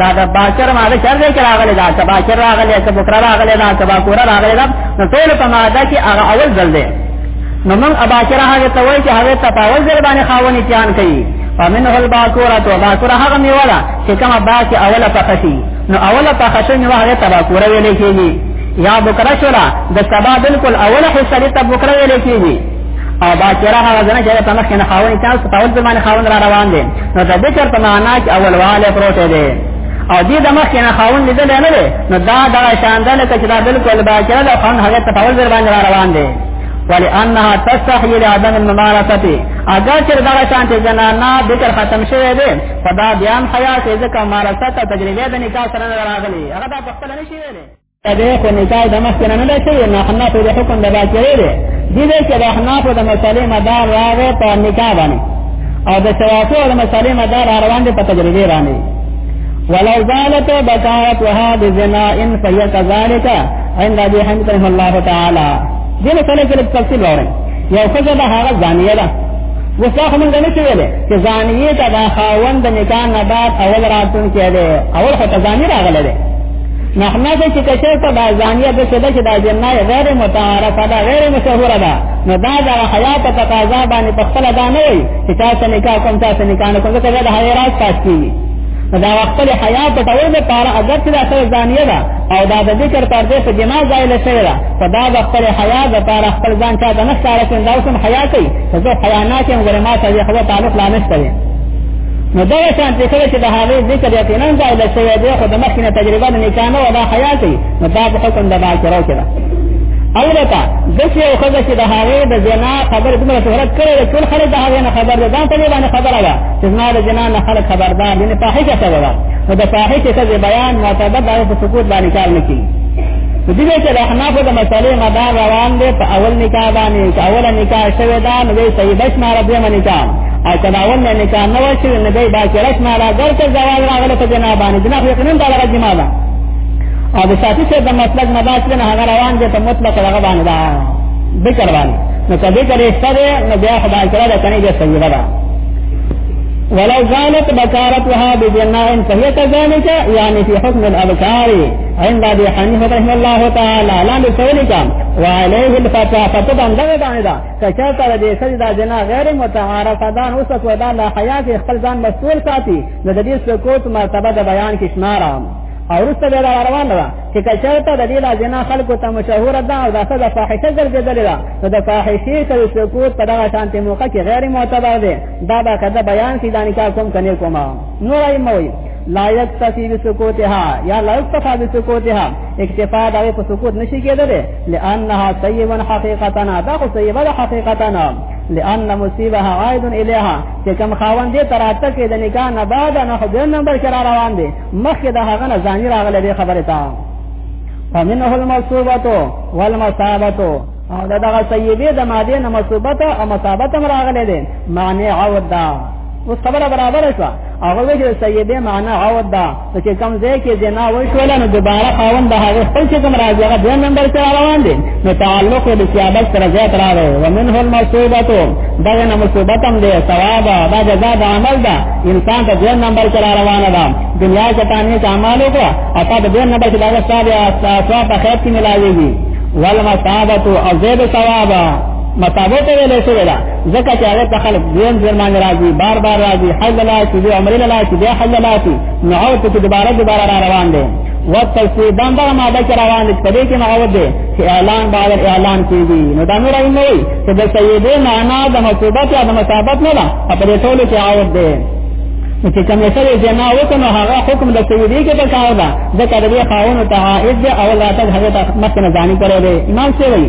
دا د باچر ماده شر دی چې راغلی دا که باچر راغلی که بکره راغلی دا که باکوره راغلی دا نو ټول په ماده کې هغه اول ځل دی نو موږ اباچر هغه ته وایي چې هغه ته په اول ځل باندې خاوني چان کوي فمنه الباکوره تو باکوره هغه میوه ده چې کومه با چې اوله پخه شي نو اوله پخه شي نو هغه ته باکوره ویل کېږي یا بکره شورا د سبا بالکل اوله حصہ ته بکره ویل کېږي او با چیرې هغه ځنه چې په مخ کې نه خاوند چا څه پاول زمانه خاوند را روان دي نو د دې چرته معنا چې اول واله پروت دی او دې د مخ کې نه خاوند لیدل نه دی نو دا دا شاندل چې دا بالکل با چیرې دا خان هغه ته پاول زمانه را روان دي ولی انها تستحی لعدم الممارسه اگر چې دا شان ته جنانا ذکر ختم شوه دې فدا بیان حیا چې ځکه مارسته تجربه د نکاح سره راغلی هغه دا په خپل نشي ویلې تبه خو نکاح د مخ نه نه شي نه حنا په حکم د باچره دی دې دې چې د حنا په د مسالې مدار راغې په نکاح باندې او د شوافو د مسالې مدار روان دي په تجربه باندې ولو زالت بکارت وها بزنا ان فهي كذلك عند ابي حنيفه رحمه الله تعالى دې مسالې کې تفصیل وره یو څه د هغه ځانیه ده وساخ مونږ نه شویلې چې ځانیه ته د خاوند نکاح نه بعد اول راتون کېده اول خو ته ځانیه راغله نحنا دې چې کچې ته دا ځانیا د څه چې دا جننه غیر متعارفه ده غیر مشهوره ده نو دا د حیات تقاضا باندې په خپل دا نه وي چې تاسو نکاح کوم تاسو نکاح نه کوم دا د حیرات پاس کیږي دا خپل حیات ته ور نه پاره اگر چې دا څه ځانیا ده او دا د ذکر پر دې په جما ځای له شوی ده په دا د خپل حیات د پاره خپل ځان چا ته نه ښکارا کوي دا کوم حیات دی چې حیانات یې غره ما ته خو تعلق لا نشته نو دا شان چې کله چې د هغې ذکر یا تینان دا له شوی دی خو د مخکې نه تجربه نه نکانه ولا حیا کوي نو دا په حکم د باکرو کې ده البته د څه یو خزه چې د هغې د جنا خبر دومره شهرت کړی دی ټول خلک د هغې نه خبر دي ځان په دې باندې خبره ده چې زما د جنا نه خلک خبردار دي نه فاحشه شوې ده نو د فاحشه ښځې بیان معتبر د هغې په سکوت باندې کار نه کېږي نو دې چې د احنافو د مسلې مدار روان دی په اول نکاح باندې چې اوله نکاح شوې ده نو دوی صحیح بشماره دویمه نکاح او کدا ونه نکاح نه وشي نه دی با کې رسمه را ګرته زوال راغله په جناب باندې جناب یقینا دا راځي جما ده او د شافعي څخه د مطلق نه باسي نه هغه روان دي په مطلق هغه باندې دا به کروان نو کدی کرے سره نو بیا خدا کړه دا کني دې څنګه ده ولو زالت بكارتها بجناء فهي كذلك يعني في حكم الأبكار عند أبي حنيفة رحمه الله تعالى لا لسولك وعليه الفتاة فتبعا دغه باندې کچاته د دې سړي دا جنا غیر متعارفه ده نو څه ودا لا حیات خپل ځان مسئول ساتي د دې سکوت مرتبه د بیان کې شمارم او رسته به روان ده چې کچاته د دې لا جنا خلکو ته مشهور ده او دا څه د فاحشه ګرځېدل ده نو د فاحشې کړي سکوت په دغه شانتي موقع کې غیر معتبر ده دا به کده بیان کې دانی کا کوم کنه کومه نو راي موي لا یکتفی بسکوتها یا لا یکتفا بسکوتها اکتفا دا په سکوت نشي کېدلی لانها طيبا حقيقتنا دا خو طيبه ده حقيقتنا لان مصيبها عائد اليها چې کوم خاوند دې تراته کې د نکاح نه بعد نه خو دین نمبر کرا روان دي مخکې د هغه نه ځاني راغله دې خبره تا فمنه المصوبه والمصابه او دا دغه طيبه د ماده نه مصوبه او مصابه تم راغله دي معنی عودا اوس خبره برابر شوه هغه وجه سیبه معنا عود دا چې کم ځای کې جنا وشول نو دوباره خاون د هغه خپل چې کوم راځي هغه دوه نمبر سره روان دي نو تعلق د سیابت سره زیات راغی ومنه المصوبه دغه نه مصوبت هم دی ثواب دا جزاء د عمل دا انسان ته دوه نمبر سره روان ده دنیا کې تانه چې اعمال وکړه او په دوه نمبر کې دا ثواب ثواب په خیر کې ملاويږي والمصابه او زید ثواب مصابه ته ویل شوی دا ځکه چې هغه ته خلک دویم ځل باندې راځي بار بار راځي حج لا چې د عمرې لا چې د حج لا چې نو او ته دوباره دوباره را روان دي وتلسي دا دا ماده چې روان دي په دې کې مغاوت دي چې اعلان بعد اعلان کیږي نو دا نور نه وي چې د سیدې معنا د مصوبت یا د مصابت نه ده په دې ټولو کې عاوت دي چې کوم څه جنا وکنه هغه حکم د سیدی کې پکاو دا د کډوی خاون ته عائد او لا تک حضرت مخ نه ځاني کړو دی امام څه وایي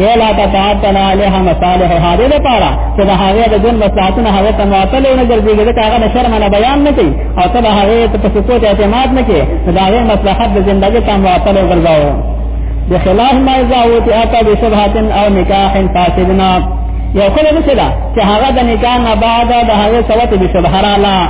ولا تتعطل عليها مصالح هذه لپاره چې د هغه د جون مصلحتونه هغه ته معطل نه ګرځي ځکه هغه د شرم نه بیان نه کوي او ته د هغه ته په سکوت اعتماد نه کوي دا هغه مصلحت د ژوندۍ ته معطل ګرځاو بخلاف ما اذا وتعطى بشبهه او نکاح فاسدنا یو کله د سلا چې هغه د نکاح نه بعد د هغه سوت به سبحان الله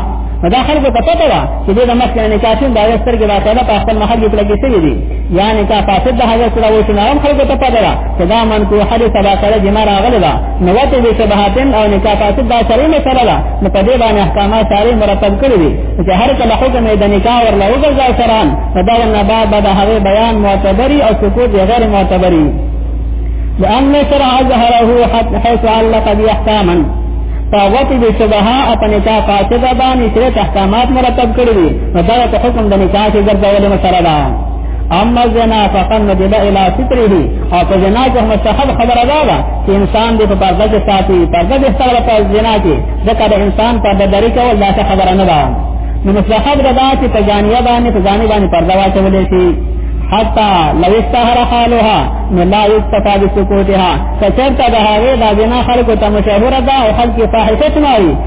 دا خلکو ته پته ده چې د مخکنه نکاح شون دا سترګې راځي په خپل محل کې لګې سوي دي یعنی کا فاسد د حضرت سره وشو نام خلکو ته پدې را چې دا من کو حد سبا سره جما راغله دا نو وته دې شبهاتن او نکاح فاسد دا سره نه سره دا نو په دې باندې احکامات ساري مرتب کړی دي چې هر کله حکم د نکاح ورلا وګرځا سره دا نه بعد بعد هغه بیان معتبري او سکوت غیر معتبري لأن شرع ظهره حيث علق بأحكاما فوقت بشبهاء فنكاح فاسدة بان شرط احكامات مرتب کړی فدار ته حکم د نکاح کې ګرځول مسله ده اما زنا فقد مجد الى فطره او په زنا کې هم مستحب خبره ده چې انسان دې په پرده کې ساتي پرده دې سره په زنا کې ځکه د انسان په بدري کې ولا څه خبره نه ده نو مستحب ده چې په جانیه باندې په ځاني باندې پرده واچول شي حتا لو استهر حالها نو لا یستفا بسکوتها کچرتا ده هغه د جنا خلکو ته مشهور ده او خلک فاحشه شماري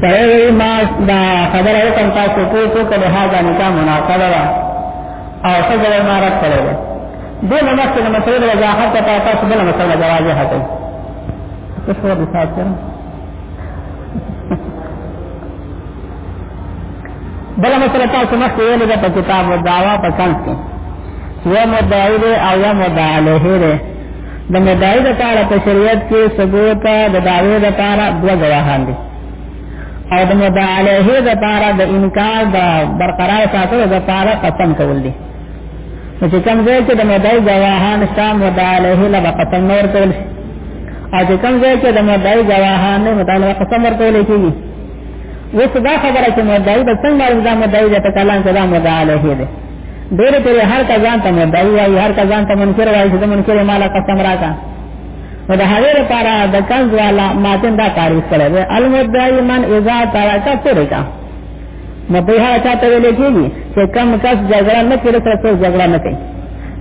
سره ما دا خبر او کوم تاسو کو کو کله هاګه نه کا مناسبه وا او څه ځای ما را کړو دې نو ما څه مسله د وضاحت ته تاسو بل مسله جواز هته څه څه د ساتره بل مسله تاسو مخ ویل د کتاب او داوا په څنګه کې یو مدعی او یو مدعی له د مدعی د پاره په شریعت کې ثبوت د دعوی د پاره دوه گواهان دي او د مدعی علیه د پاره د انکار د برقرار ساتلو د پاره قسم کول دي نو چې کوم ځای کې د مدعی گواهان شته مدعی علیه له قسم نور کول شي او چې کوم ځای کې د مدعی گواهان نه مدعی له قسم ورکول کېږي اوس دا خبره چې مدعی د څنګه د مدعی د کلام کلام مدعی علیه دی ډېر ډېر هر کا ځان ته مدعي وایي هر کا ځان ته منکر وایي چې منکر مال قسم راکا نو د هغه لپاره د کنز والا ماتن دا تعریف کړی دی المدعي من اذا ترک ترکا مدعي هغه چاته ویل کېږي چې کم کس جګړه نه کړي تر څو جګړه نه کوي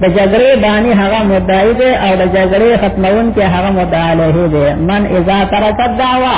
د جګړې باندې هغه مدعي دی او د جګړې ختمون کې هغه مدعي له دی من اذا ترک الدعوه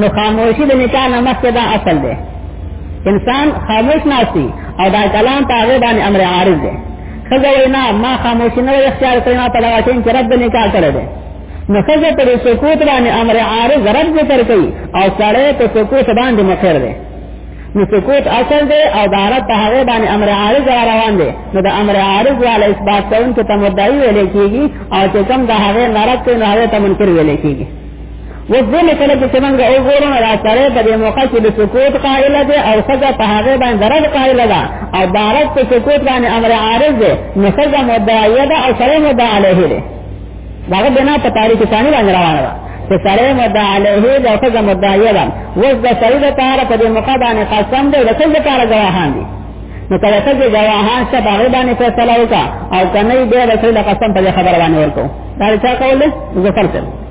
نو خاموشي د نکاح نه مخکې دا اصل دی انسان خاموش ناشتي او دا کلام په هغه باندې امر عارض دی خزه وینا ما خاموشي نه اختیار کړی ما په لواټین کې رب نکاح کړی دی نو خزه پر سکوت باندې امر عارض رب ذکر کوي او سړی په سکوت باندې مخیر دی نو سکوت اصل دی او د عرب په هغه باندې امر عارض را روان دی نو د امر عارض والا اثبات کوونکو ته مدعي ویل کېږي او چې کوم د هغه نارد کوي نو هغه ته منکر ویل کېږي اوس دې مسله کې چې موږ وګورو نو دا سړی په دې موقع کې د سکوت قائل دی او ښځه په هغې باندې رد قائله ده او دا رد په سکوت باندې امر عارض دی نو ښځه مدعیه ده او سړی مدعا علیه دی د هغه بنا په تاریخ ثاني باندې روانه ده چې سړی مدعا علیه ده او ښځه مدعیه ده اوس د سړي دپاره په دې موقع باندې قسم دی د ښځې دپاره ګواهان دي نو کله ته چې ګواهان شه په هغې باندې فیصله وکړه او که نه یې بیا د سړي د قسم په دې خبره باندې ورکړو دا د چا قول دی مظفر صاحب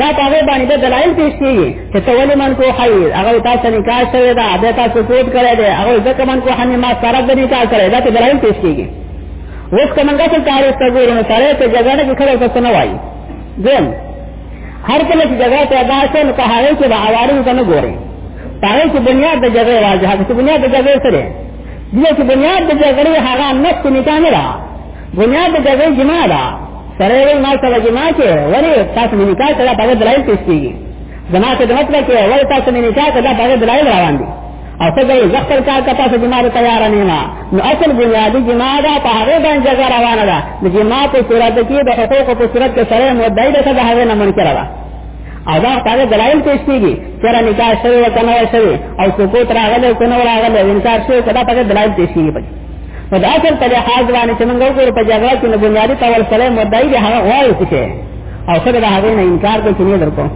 دا هغه باندې د دلایل پیش کیږي چې ته ولې من کو خیر هغه تاسو نه کار شوی دا به تاسو کوټ کړی دی هغه ځکه من کو حنی ما سره د نه کار کړی دا ته دلایل پیش کیږي اوس کومګه چې کار ته ګورنه سره ته جګړه کې خلک څه نه وایي ګم هر کله چې جګړه ته دا څه نه کوي چې د اوارو ته نه ګوري هغه چې بنیاد د جګړې واجه هغه چې بنیاد د جګړې سره دی چې بنیاد د جګړې هغه نفس نه کانه بنیاد د جګړې جما ده سره یې ما سره جما کې ولې تاسو مې نکاح کړه په دلایل پیش کیږي زما خدمت وکړه ولې تاسو مې نکاح کړه په دلایل روان دي او څه ګړي زخر کا کتا څه جما تیار نه ما نو اصل بنیادی جما دا په هغه باندې جګړه روانه ده د جما په صورت کې د حقوق په صورت کې سره مدعی ده د هغه نه منکر ده او دا هغه دلایل پیش کیږي چې را نکاح شوی او کنه شوی او سکوت راغلی او کنه راغلی انکار شوی کدا په دلایل پیش کیږي په داسې په لحاظ باندې چې موږ وګورو په جګړه کې نه بنیادي تول سره مدعي دی هغه غواړي چې او سره د هغه نه انکار کوي چې نه درکو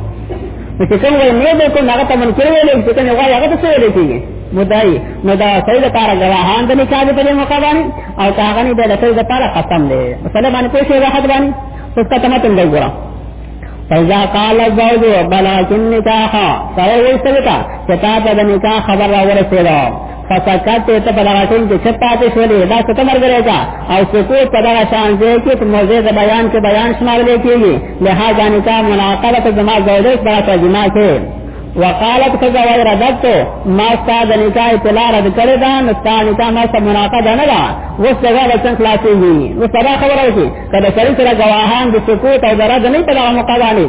نو چې څنګه نه درکو هغه ته منکر ویل چې څنګه غواړي هغه ته څه ویل کېږي مدعي نو دا سید لپاره ګواهان د نکاح په دې موقع باندې او هغه نه د سید لپاره قسم دی مثلا باندې کوئی شی راحت باندې څه ته تمتل دی ګورم فإذا قال الزوج بلا كن نکاحا سره ویسته تا چې تا ته د نکاح خبر را ورسېده فسکت ته ته په دغه ټیم کې چپ پاتې شولې دا څه ته مرګره کا او سکوت په دغه شان دی چې په موضوع د بیان کې بیان شمار دی کېږي لهدا نکاح مناقله ته زما زوجې په ترجمه کې وقالت خزا وای ردت ما استاد نکاح اطلاع رد کړی دا نو ستا نکاح ما سره مناقض نه ده اوس دغه وچن خلاصې دي نو سبا خبره وکړي کله سړی سره گواهان د سکوت او درد نه په دغه مقابله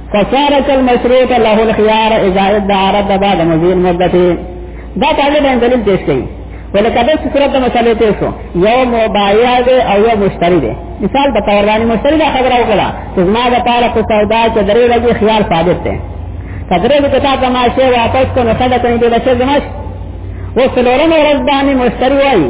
فصارت المشروط له الخيار اذا ادعى رد بعد مزيد مدته دا طالب باندې دلیل پیش کړي ولکه دا صورت د مسلې ته شو یو مبایع دی او یو مشتری دی مثال په تور باندې مشتری دا خبره وکړه چې زما د پاره په سودا کې درې لګي خيار ثابت دی کدرې د کتاب د ماشه واپس کو نو خدای ته دې بچي زماش و سلورم ورځ باندې مشتری وایي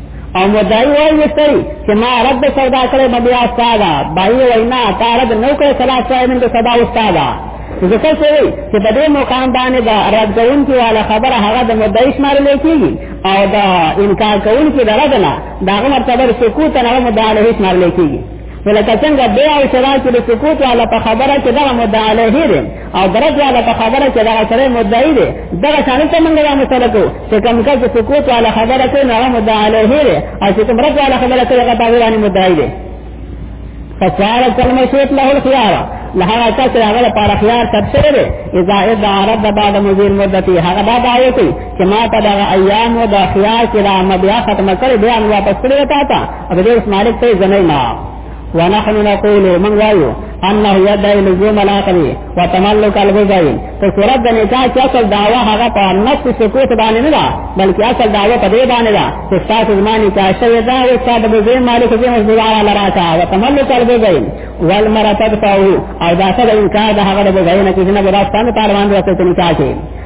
او مدعی وای وستری چې ما رب د سودا کړې مبیا استاد بای وینا تا رب نو کړې سلا سوای من د سودا استاد ذکر کوي چې په دې مقام باندې دا رد کوونکی والا خبره هغه د مدعی شمار لیکيږي او دا انکار کوونکی د رد نه داغه مرتبه سکوت نه مدعی له شمار لیکيږي ولکه څنګه بے اعتراض چې د سکوت والا په خبره کې دغه مدعا علیه دی او درک والا په خبره کې دغه سره مدعی دی دغه شان ته موږ دا مسله کو چې کوم کله چې سکوت والا خبره کوي نه هغه مدعا علیه دی او چې کوم رد والا خبره کوي هغه باندې باندې مدعی دی فصار کلمه شیط له الخيار لهغه کس هغه لپاره خيار تر شوی دی اذا اذا رد بعد مزيل مدتي هغه دا دایو کوي چې ما ته دا ایام او دا خيار چې دا مبیا ختم کړي بیا واپس کړی تا ابو دير مالك تي زنينا ونحن نقول من وايو انه يدعي لزوم العقل وتملك الغزي په صورت د نکاح چې اصل دعوا هغه په نفس سکوت باندې نه ده بلکې اصل دعوا په دې باندې ده چې تاسو زما نکاح شوی دا او تاسو د زوی مالک دې مزدار لراته وتملك الغزي والمرأة تدفعه او دا څه د انکار د هغه د غزي نه چې نه برابر ستانه پروان راته نکاح کوي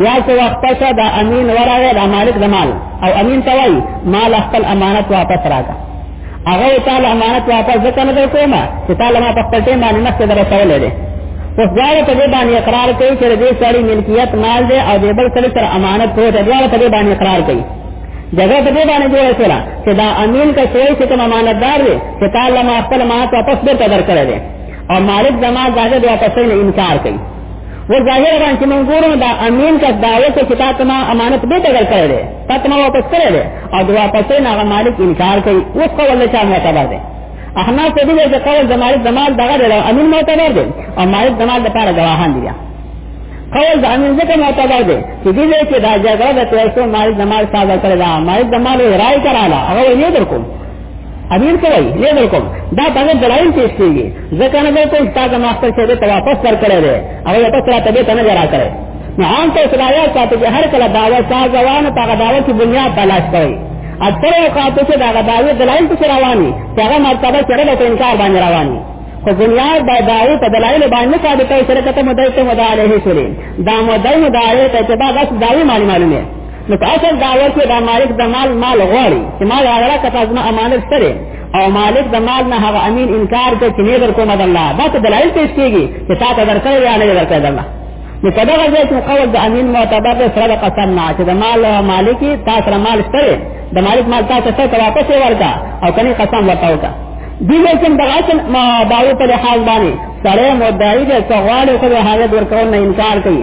بیا څه وخت پس دا امین وراغه دا مالک د مال او امین ته وای مال خپل امانت واپس راکا هغه تعالی امانت واپس ځکه نه کومه چې تعالی ما په خپل ټیم باندې نفس درسولې ده اوس دا په دې باندې اقرار کوي چې دې سړی ملکیت مال دی او دې بل سړی تر امانت پروت دی دا په دې باندې اقرار کوي جګړه په دې باندې جوړه شوه چې دا امین کا شوی چې کوم امانتدار دی چې تعالی ما خپل امانت واپس درته درکړی دی او مالک زما ځای د واپس نه انکار کوي و ظاهر باندې چې موږ ګورو دا امین کا دعوه کې چې تاسو ما امانت به تګل کړی دی تاسو ما واپس کړی دی او د واپس نه هغه مالک انکار کوي اوس کو ولله چا معتبر دی احنا څه دی چې قول د مالک د مال دغه دی امین معتبر دی او مالک د مال د پاره گواهان دی قول د امین ځکه معتبر دی چې دې دې چې دا جګړه د پیسو مالک د مال ساده کړی دا مالک د مال رائے کړاله هغه یې درکوم امیر ته وایي نه درکوم دا باندې دلایل پیش کیږي ځکه نه درکوم تا د ماستر شه ته واپس ورکړی دی او یو پس راته به تنه جرا کړی نو عام ته صلاحیا ساتي چې هر کله داوا تا ځوان ته غداوه چې بنیاد تلاش کوي اکثر اوقات چې دا غداوی دلایل څه رواني چې هغه مرتبه سره د انکار باندې رواني خو بنیاد دا داوی په دلایل باندې ثابت شرکت مدعی ته مدعی علیه السلام دا مدعی مدعی ته چې دا غس داوی معلومه نو په اصل دعوه کې دا مالک د مال مال غواړي چې مال هغه کته ازما امانت سره او مالک د مال نه هغه امین انکار کوي چې نه درکو مد الله دا ته دلایل پیش کیږي چې تا ته درکړی یا نه درکړی الله نو په دغه ځای کې قول د امین معتبر د سره قسم نه چې د مال مالکی تا سره مال سره د مالک مال تا ته ته واپس ورکا او کني قسم ورته وکا دی لیکن د اصل دعوه په لحاظ باندې سره مدعی د سوال او د حاجت ورکول نه انکار کوي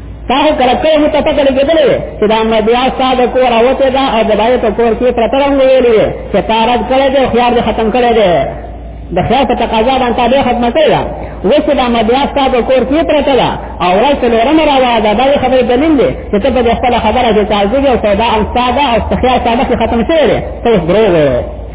تاسو کله کله مو ته کله کېدلې چې دا مې بیا ساده کور اوته دا او د بای په کور کې پرترم ویلې چې تارد کړه دې خيار دې ختم کړه دې د خیر په تقاضا باندې به ختم کړی دا وس دا مدرسه تاسو کور کې پرته ده او راځي لورم راوا دا دا خبره دلیل دی چې ته په خپل خبره کې تازه او سودا او ساده او استخیا ساده ختم شوی دی ته درو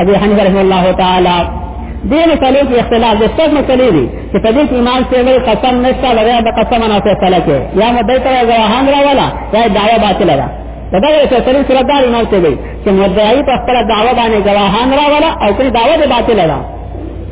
ابو حنیفه رحمه الله تعالی دې مسلې کې اختلاف د څه مسلې دي چې په دې کې امام سیوی قسم نشته لري د قسم نه فیصله کې یا مدعی ته غواهان راولا یا دعوا باطل ده په دغه فیصله سره دا امام سیوی چې مدعی په خپل دعوا باندې غواهان راولا او کله دعوا باطل ده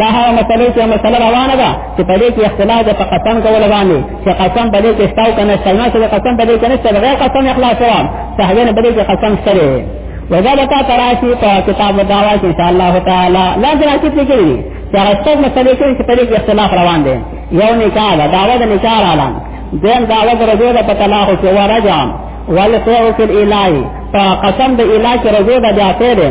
دا هغه مسلې چې مسله روانه ده چې په دې کې اختلاف ده په قسم کول باندې چې قسم په دې کې شته او کنه شته نه چې قسم په دې کې نشته غیر قسم اخلاص روان صحابین په دې کې قسم سره وذلك تراشی په کتاب دعوا کې ان شاء الله تعالی لا دراسه کې کېږي چې هغه څو مسلې کې چې په دې کې اختلاف روان دي یو نکاح ده دعوا د نکاح اعلان دیم دعوا د رجوع په طلاق کې ورجام ولسوء فی الالهی په قسم د الهی کې رجوع د جاته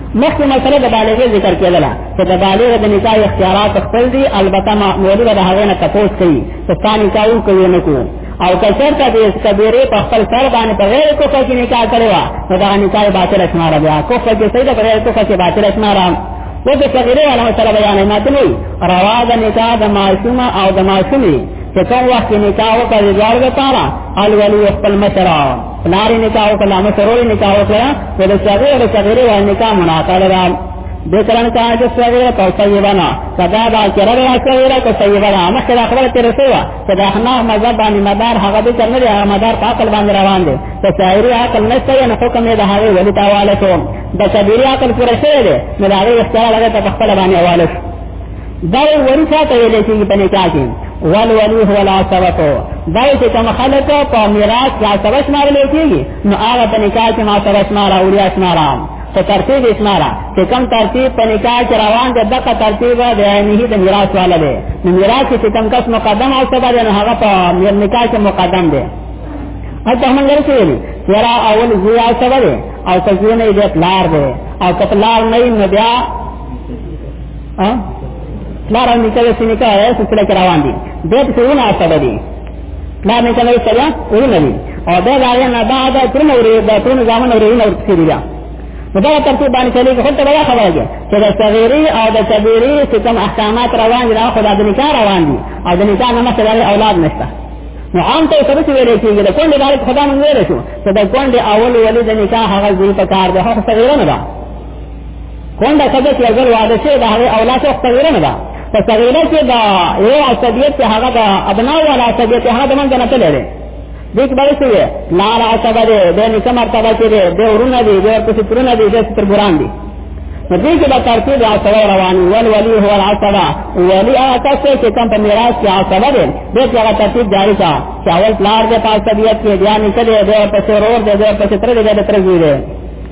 مخکې مسله د بالغې ذکر کېدله چې د بالغ د نکاح اختیارات خپل دي البته معمولي به د هغې نه تپوس کوي چې ستا نکاح وکړو نه کړو او که چېرته د کبیرې په خپل سر باندې په غیر کفر کې نکاح کړې وه نو دغه نکاح یې باطله شماره بیا کفر کې صحیح ده په غیر کفر کې باطله شماره و د صغیرې والا مسله بیانوي ماته نه وي روا د نکاح د ماشومه او د ماشومې چې کوم وخت نکاح وکړي دواړو لپاره الولي خپل مشر پلار نکاح وکړه مشرور نکاح وکړه په دې سره د صغیره او نکاح مناقضه ده د کرن کا د صغیره او طیبه نه صدا دا کړه د صغیره او طیبه نه مخکې دا خبره تیر شو چې دا حنا مذهب باندې مدار هغه به څنګه دی هغه مدار په عقل باندې روان دی ته صغیره عقل نشته نه حکم یې د هغه ولې تاواله شو د صغیره عقل پوره شوی دی نو دا یې اختیار لګه ته خپل باندې حواله شو دا ورثه ته ویل شي په نکاح کې ول ولی هو لا سبق دا چې کوم خلک په میراث لا سبق شمار لکېږي نو هغه په نکاح کې ما سره شمار او لري شمار په ترتیب شمار چې کوم ترتیب په نکاح کې روان دی دغه ترتیب د عینه د میراث والا دی نو میراث چې کوم کس مقدم او سبا دی نو هغه په نکاح کې مقدم دی اته موږ ورته ویلي ورا اول زیا سبا دی او تزونه دې پلار دی او کپلار نه نو بیا ها پلار هم نکاح سي نکاح یې سلسله کې روان دي دې څه ونه اثر دي پلار نکاح یې سره ورونه دي او دا غاړه نه بعد ترنه ورې دا ترنه ځامن ورې نه ورته دي نو دا ترتیب باندې چلی خو ته دا خبره ده چې د صغیری او د کبیری چې کوم احکامات روان دي دا خو د نکاح روان دي او د نکاح نه مخکې د اولاد نشته نو عام ته سره چې ویل کېږي د کونډې بارک خدا مونږ ویل شو چې د کونډې اول ولې د نکاح هغه ګل په کار ده هغه صغیره نه ده کونډه ښځه چې ځل واده شي د هغې اولاد وخت صغیره نه ده په صغیره کې د یو عصبیت چې هغه د ابناو والا عصبیت چې هغه د منځه نه تللی دی دې کې باید څه وي لار عصبه دی د نیکه مرتبه کې دی د ورونه دی د ورپسې ترونه دی د ستر ګران دی نو دې کې به ترتیب عصبه روان ول ولی هو العصبه ولی هغه کس چې کوم په میراث کې عصبه دی دې کې هغه ترتیب جاری کا چې اول پلار د پاسبیت کې بیا نیکه دی د ورپسې ورور دی د ورپسې تر دی د تر زوی دی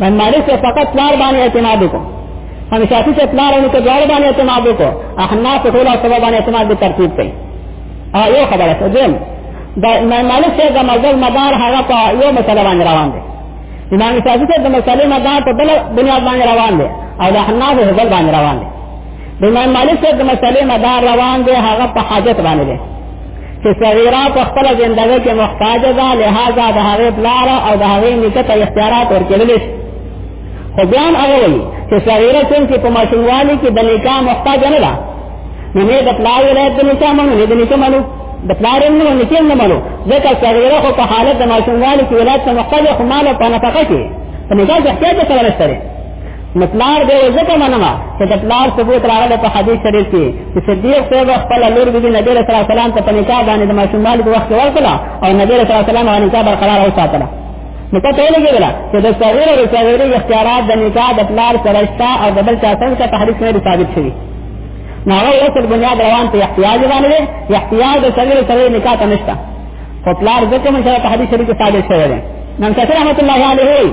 مالک سے فقط پلار باندې اعتماد وکړو هم شافعي سے پلار او نکه دوار باندې اعتماد وکړو احناف ټول سبب باندې اعتماد به ترتیب کړي او یو خبره څه دیم دا امام مالک سے د مذهب مدار هغه په یو مسله باندې روان دي امام شافعي سے د مسلې مدار په بل بنیاد باندې روان دي او د احناف په بل باندې روان دي د امام مالک سے د مسلې مدار روان دي هغه په حاجت باندې دي چې صغیره په خپل زندګۍ کې محتاج ده لہذا د هغه پلار او د هغه نیکه ته اختیارات ورکړل شي خو ځان هغه وایي چې صغیره څنګه په ماشوموالي کې د نکاح محتاج نه ده نو نه د پلار ولایت د نکاح منو نه د نکاح منو د پلار نه نکاح نه منو ځکه صغیره خو په حالت د ماشوموالي کې ولایت ته محتاج خو مال په نفقه کې په نکاح کې احتیاج سره نشته نو پلار به یې ځکه منم چې د پلار ثبوت راغلی په حدیث شریف کې چې صدیق صاحب خپل لور بي بي نبی رسول الله سلام ته په نکاح باندې د ماشوموالي په وخت کې ورکړه او نبی رسول الله سلام هغه نکاح برقرار وساتله نو پته یې لګېدله چې د صغیر او صغیري اختیارات د نکاح د پلار سره شته او د بل چا سره شته په حدیث کې ثابت شوي نو هغه یې اصل بنیاد روان په احتیاج باندې دی احتیاج د صغیر او صغیري نکاح ته نشته خو پلار ځکه مونږ سره په حدیث شریف کې ثابت شوی دی نن کثیر رحمت الله علیه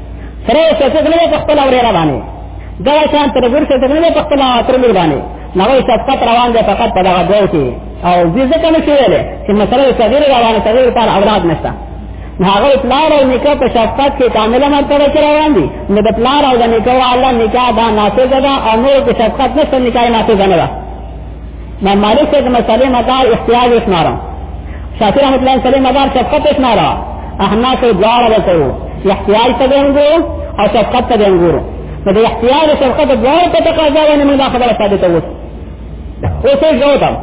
سره یې څه نه په خپل اورې را باندې دا شان تر ګور څه نه په خپل تر میر باندې نو یې صفقت روان دي فقط په دغه دوی کې او دې ځکه نه شویل چې مسله صغیر روانه صغیر پر اولاد نشته هغه پلار او نکاح په شفقت کې کامله مرتبه کې روان دي نو د پلار او د نکاح الله نکاح دا نافذ ده او نور په شفقت نشته نکاح نافذ نه ده امام مالک سے مسئلے مدار اختیار اس نارا شافی رحمت اللہ مسئلے مدار شفقت اس نارا احنا سے دوار علیہ کرو اختیار تا دے انگو اور شفقت تا دے انگو نو د اختیار او شفقت دوار په تقاضا باندې موږ دا خبره ثابته وو اوس یې جوړ کړم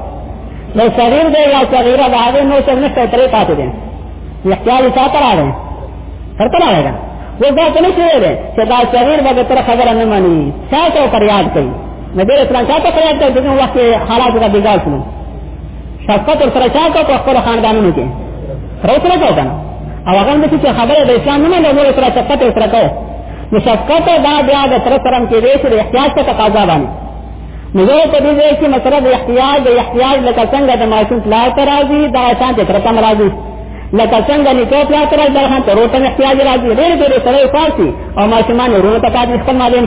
نو صغیر دی یا صغیره دا هغه نو څه نشته ترې پاتې دي اختیار یې ساتره راغی ترته راغی وګورئ چې دا صغیر به تر خبره نه مانی ساتو پر یاد کوي نبی اسلام چاته خیال ته دغه وخت حالات را بګار شول شفقت تر سره چاته په خپل خاندانونو کې سره سره کاوه او هغه هم چې خبره د اسلام نه نه نور سره شفقت سره کاوه نو شفقت دا بیا د تر سره کې دی چې احتیاج ته تقاضا باندې نو زه په دې ځای کې مطلب احتیاج د احتیاج لکه څنګه د ماشوم پلار ته راځي دا شان ته تر کوم راځي لکه څنګه نکاح پیا تر دا هم تر اوسه احتیاج راځي ډېر ډېر سره فارسي او ماشومان ورونه ته پاتې خپل معلم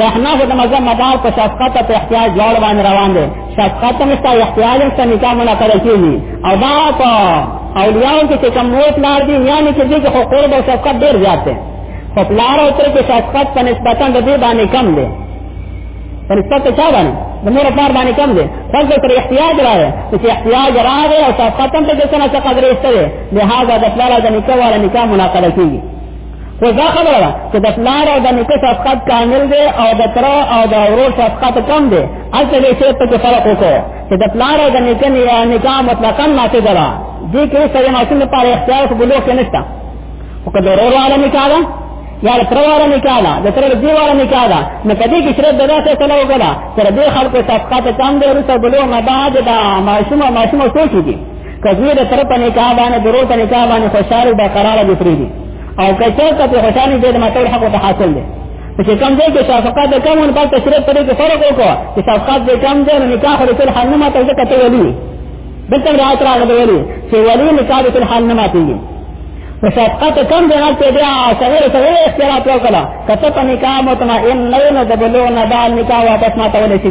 د احناف د مذهب مدار په شفقت او احتیاج جوړ باندې روان دي شفقت هم ستا احتیاج هم ستا نکاح منا کړی کېږي او دا په اولیاو کې چې کوم موت لار دي یعنی چې دې کې خو قرب او شفقت ډېر زیات دی خو پلار او تر کې شفقت په نسبتا د دې باندې کم دی په نسبت چا باندې د مور پلار باندې کم دی خلک تر احتیاج راغی چې احتیاج راغی او شفقت هم ته څه نه څه قدرې ستوي لهدا د پلار د نکاح ولا نکاح مناقله کېږي خو دا خبره ده چې د پلار او د نیکه شفقت کامل دی او د تر او د ورور شفقت کم دی هلته دې شی په کې فرق وکړو چې د پلار او د نیکه نکاح مطلقا نافذه ده دې کې سړی ماشوم لپاره اختیار خو بلوغ کې نشته خو که د ورور والا نکاح ده یا د تر والا نکاح ده د تر دې والا نکاح ده نو په دې کې شرط دغه څه سره وکړه تر دې خلکو شفقت کم دی ورسره بلوغ نه بعد دا ماشوم ماشوم سوچ دي کزوی د تر په نکاح باندې درو په نکاح باندې خوشاله به قرار دي پری دي او کچر ته په خوشاله دې د متول حق ته حاصل دي چې کم ځای کې شفقت د کم ول په تشریح پرې کې فرق وکړو چې شفقت د کم ځای نه نکاح له ټول حال نه ماته ځکه کته ولي دلته راځي راغلی ولي چې ولي نکاح د ټول حال نه ماتېږي په شفقت کم ځای نه ته بیا سره سره اختیارات وکړه کته په نکاح مطمئن نه نه د بلو نه د نکاح واپس ماته ولې شي